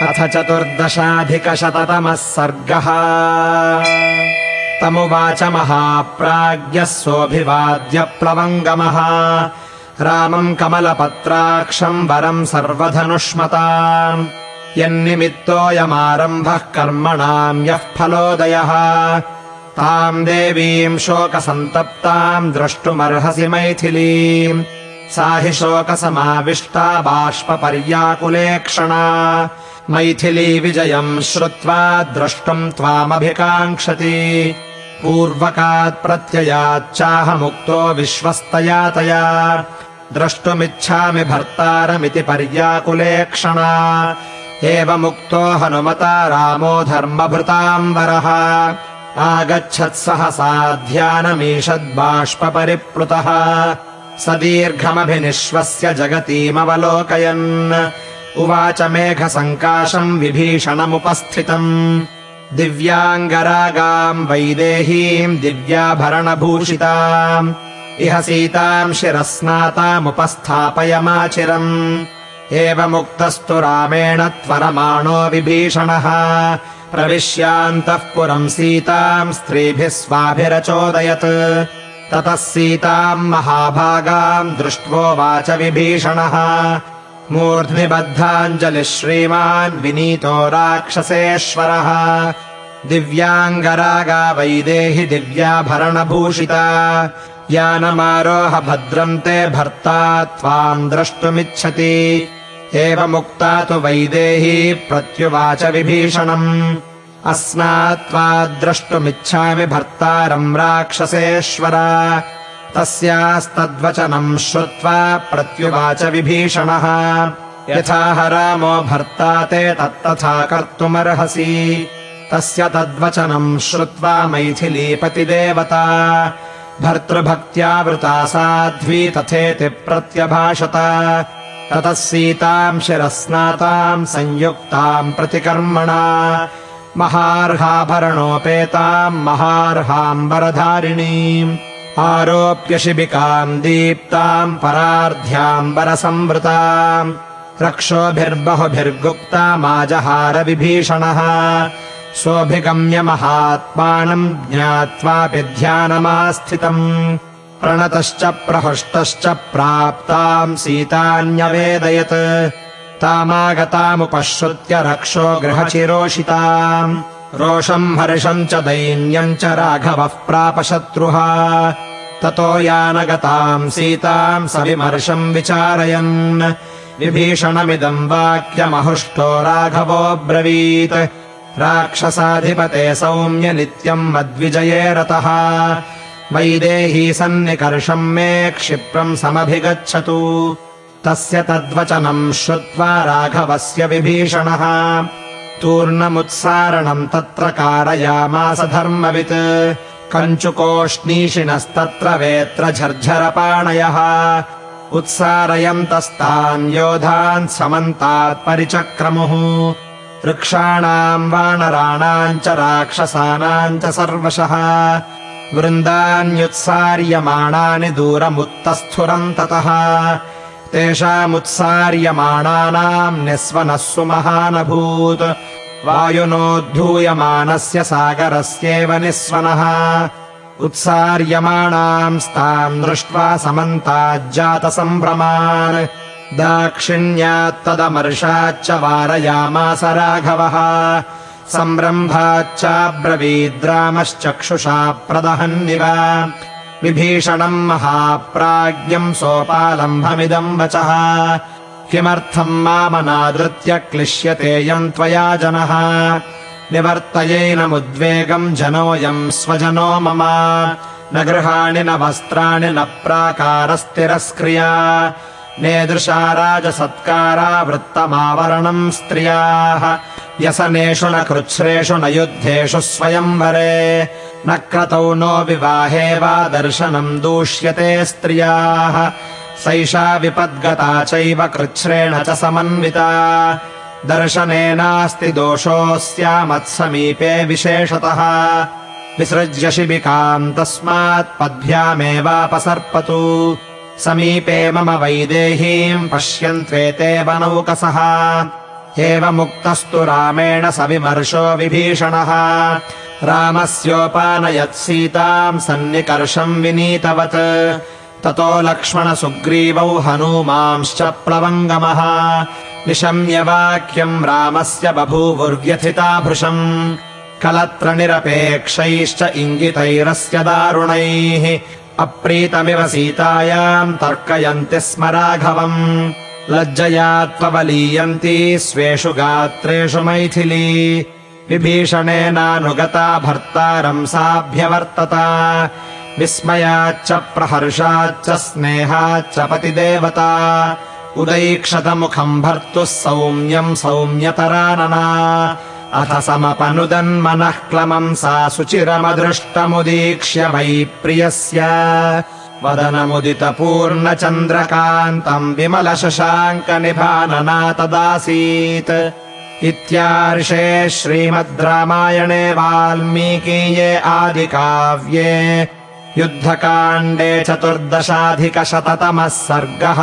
अथ चतुर्दशाधिकशततमः सर्गः। तमुवाच महाप्राज्ञः सोऽभिवाद्य प्लवङ्गमः। रामम् कमलपत्राक्षम् वरम् सर्वधनुष्मता यन्निमित्तोऽयमारम्भः कर्मणाम् यः फलोदयः। ताम् देवीम् शोकसन्तप्ताम् द्रष्टुमर्हसि मैथिलीम्। सा हि शोकसमाविष्टा बाष्पपर्याकुलेक्षणा मैथिली विजयम् श्रुत्वा द्रष्टुम् त्वामभिकाङ्क्षति। पूर्वकात् प्रत्ययाच्चाहमुक्तो विश्वस्तया तया। द्रष्टुमिच्छामि भर्तारमिति पर्याकुलेक्षणा एवमुक्तो हनुमता रामो धर्मभृताम्बरः। आगच्छत् सहसा ध्यानमीषद्बाष्परिप्लुतः स दीर्घमभिनिश्वस्य जगतीमवलोकयन् उवाच मेघसङ्काशम् विभीषणमुपस्थितम्। दिव्याङ्गरागाम् वैदेहीम् दिव्याभरणभूषिताम्। इह सीताम् शिरस्नातामुपस्थापयमाचिरम् एवमुक्तस्तु रामेण त्वरमाणो विभीषणः। प्रविश्यान्तः पुरम् सीताम् स्त्रीभिः स्वाभिरचोदयत्। ततः सीताम् महाभागाम् दृष्ट्वोवाच विभीषणः मूर्ध्निबद्धाञ्जलिः श्रीमान् विनीतो राक्षसेश्वरः। दिव्याङ्गरागा वैदेहि दिव्याभरणभूषिता। यानमारोह भद्रम् ते भर्ता त्वाम् द्रष्टुमिच्छति। एवमुक्ता तु वैदेही प्रत्युवाच विभीषणम्। अस्मात्त्वा द्रष्टुमिच्छामि भर्तारम् राक्षसेश्वर तस्यास्तद्वचनम् श्रुत्वा प्रत्युवाच विभीषणः। यथाह रामो भर्ता ते तत्तथा कर्तुमर्हसि। तस्य तद्वचनम् श्रुत्वा मैथिलीपतिदेवता। भर्तृभक्त्या वृता साध्वी तथेति प्रत्यभाषत। ततः सीताम् शिरस्नाताम् संयुक्ताम् प्रतिकर्मणा। महार्हाभरणोपेताम् महार्हाम्बरधारिणीम् आरोप्य शिबिकाम् दीप्ताम् परार्ध्याम्बरसंवृताम् रक्षोभिर्बहुभिर्गुप्तामाजहार विभीषणः सोऽभिगम्य महात्मानम् ज्ञात्वापि ध्यानमास्थितम् प्रणतश्च प्रहृष्टश्च प्राप्ताम् सीतान्यवेदयत् तामागतामुपश्रुत्य रक्षो गृहचिरोषिताम् रोषम् हर्षम् च दैन्यम् च राघवः प्रापशत्रुः। ततो यानगताम् सीताम् सविमर्शम् विचारयन्। विभीषणमिदम् वाक्यमहुष्टो राघवोऽब्रवीत् राक्षसाधिपते सौम्य नित्यम् मद्विजये रतः। वैदेही सन्निकर्षम् मे क्षिप्रम् समभिगच्छतु। तस्य तद्वचनम् श्रुत्वा राघवस्य विभीषणः तूर्णमुत्सारणम् तत्र कारयामास धर्मवित्। कञ्चुकोष्णीषिणस्तत्र वेत्र झर्झरपाणयः। उत्सारयन्तस्तान् योधान् समन्तात् परिचक्रमुः। वृक्षाणाम् वानराणाम् च राक्षसानाम् च सर्वशः। वृन्दान्युत्सार्यमाणानि दूरमुत्तस्फुरम् ततः तेषामुत्सार्यमाणानाम् निःस्वनः सुमहानभूत्। वायुनोद्धूयमानस्य सागरस्येव निःस्वनः। उत्सार्यमाणांस्ताम् दृष्ट्वा समन्ताज्जातसम्भ्रमान् दाक्षिण्यात्तदमर्षाच्च वारयामास राघवः। सम्रम्भाच्चाब्रवीद्रामश्चक्षुषा प्रदहन्निव विभीषणम् महाप्राज्ञम् सोपालम्भमिदम् वचः। किमर्थम् मामनादृत्य क्लिश्यतेयम् त्वया जनः? निवर्तयेनमुद्वेगम् जनोऽयम् स्वजनो मम। न गृहाणि न वस्त्राणि न प्राकारस्तिरस्क्रिया नेदृशा राजसत्कारा वृत्तमावरणम् स्त्रियाः व्यसनेषु न कृच्छ्रेषु न युद्धेषु स्वयंवरे। न क्रतौ नो विवाहे वा दर्शनम् दूष्यते स्त्रियाः। सैषा विपद्गता चैव कृच्छ्रेण च समन्विता। दर्शनेनास्ति दोषोऽस्यामत्समीपे विशेषतः। विसृज्य शिबिकाम् तस्मात् पद्भ्यामेवापसर्पतु समीपे मम वैदेहीम् पश्यन्त्वेते वनौकसः एवमुक्तस्तु रामेण स विमर्शो विभीषणः। रामस्योपानयत् सीताम् सन्निकर्षम् विनीतवत्। ततो लक्ष्मणसुग्रीवौ हनूमांश्च प्लवङ्गमः। निशम्यवाक्यम् रामस्य बभूवुर्व्यथिता भृशम् कलत्रनिरपेक्षैश्च इङ्गितैरस्य दारुणैः। अप्रीतमिव सीतायाम् तर्कयन्ति स्म राघवम् लज्जया त्वबलीयन्ती स्वेषु गात्रेषु मैथिली। विभीषणेनानुगता भर्तारम् साभ्यवर्तत विस्मयाच्च प्रहर्षाच्च स्नेहाच्च पतिदेवता। उदैक्षतमुखम् भर्तुः सौम्यम् सौम्यतरानना। अथ समपनुदन्मनः क्लमम् सा सुचिरमदृष्टमुदीक्ष्य वै प्रियस्य वदनमुदितपूर्णचन्द्रकान्तम् विमलशशाङ्कनिभानना तदासीत् इत्यार्षे श्रीमद् रामायणे वाल्मीकीये आदिकाव्ये युद्धकाण्डे चतुर्दशाधिकशततमः सर्गः